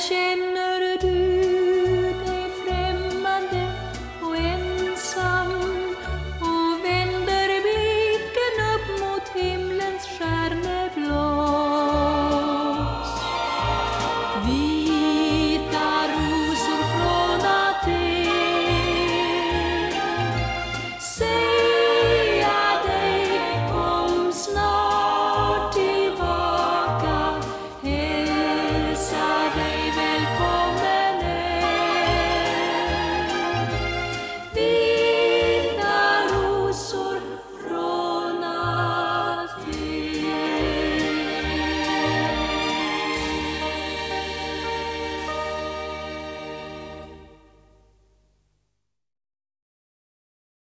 passion